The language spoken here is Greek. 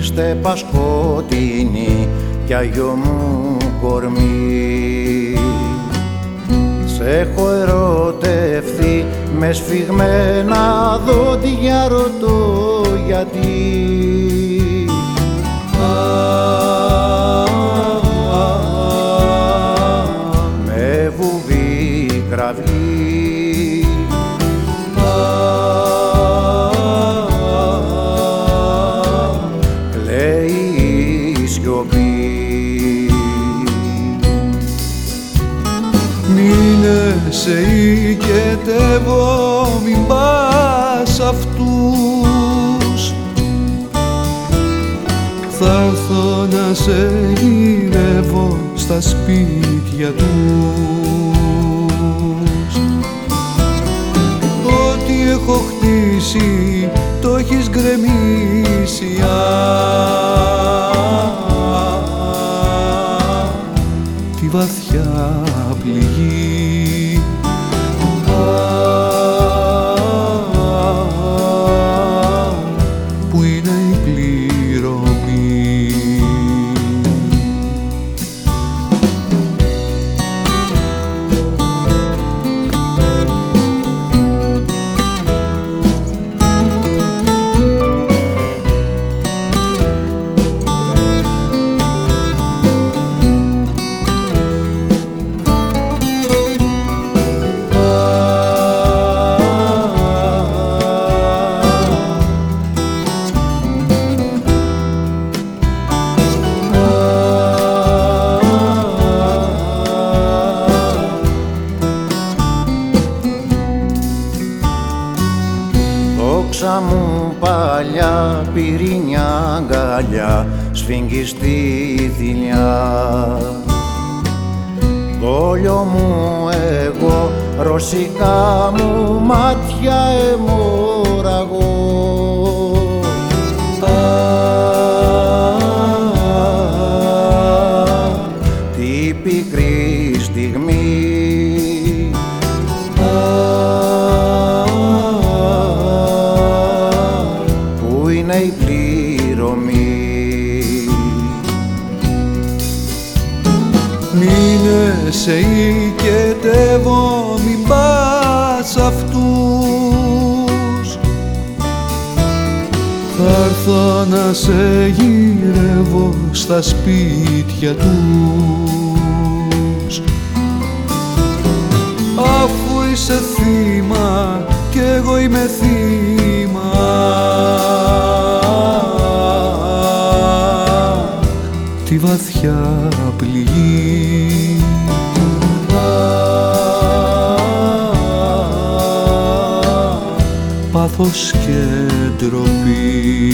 στέπα σκοτεινή κι αγιο μου κορμί. Σ' έχω ερωτευθεί με σφιγμένα δόντια ρωτώ γιατί. Με βουβή κραυγή σε οικετεύω, μην πας αυτούς. Θα έρθω να σε γυρεύω στα σπίτια τους. Ό,τι έχω χτίσει το έχεις γκρεμίσει Α, τη βαθιά πληγή είναι η πληρωμή Δόξα μου παλιά πυρηνιά αγκαλιά σφιγγιστή θηλιά. Δόλιο μου εγώ ρωσικά μου μάτια αιμορραγώ σε οικετεύω, μην πας αυτούς. Θα έρθω να σε γυρεύω στα σπίτια τους. Αφού είσαι θύμα κι εγώ είμαι θύμα. Τη βαθιά πληγή πάθος και ντροπή